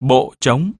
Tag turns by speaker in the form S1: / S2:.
S1: bộ trống.